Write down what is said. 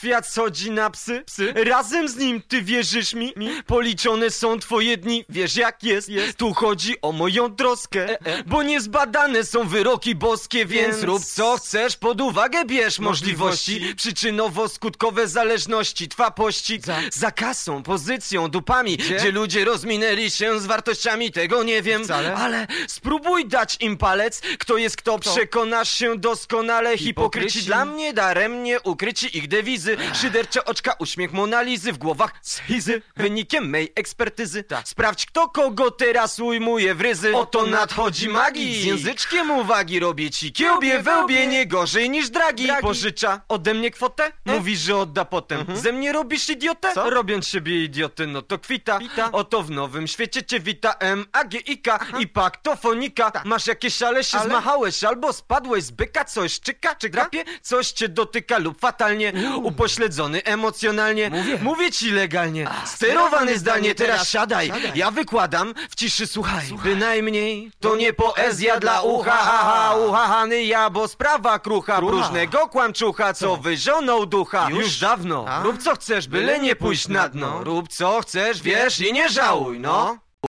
świat schodzi na psy, psy. Razem z nim, ty wierzysz mi? mi? Policzone są twoje dni, wiesz jak jest, jest. Tu chodzi o moją troskę, e, e. bo niezbadane są wyroki boskie, więc, Więc- rób co chcesz, pod uwagę bierz możliwości, Możliwości. przyczynowo-skutkowe zależności, twa pościg Za- za kasą, pozycją, dupami, gdzie? ludzie rozminęli się z wartościami, tego nie wiem, Wcale. ale spróbuj dać im palec, kto jest kto, przekonasz się doskonale, hipokryci Hipokryci. dla mnie daremnie ukryci ich dewizy, szydercze oczka, uśmiech Monalizy w głowach schizy, wynikiem mej ekspertyzy, sprawdź kto kogo teraz ujmuje w ryzy, oto nadchodzi magii, z języczkiem uwagi robię ci kiełbie, wełbie, nie gorzej niż dragi, pożycza ode mnie kwotę, mówisz, że odda potem, ze mnie robisz idiotę, robiąc siebie idiotę, no to kwita, oto w nowym świecie cię wita M, A, G, I, K i paktofonika, masz jakieś ale się zmachałeś, albo spadłeś z byka, coś czyka, czy grapie, coś cię dotyka lub fatalnie, upośledzony emocjonalnie, Mówię. mówię ci legalnie, sterowany sterowany zdalnie, teraz siadaj, siadaj. ja wykładam, w ciszy słuchaj, bynajmniej, to nie poezja dla ucha, ha, ha, uchahany ja, bo sprawa krucha, Krucha. próżnego kłamczucha, co wyżonął ducha, Już? już dawno, A? rób co chcesz, byle nie pójść na dno, rób co chcesz, wiesz i nie żałuj, no.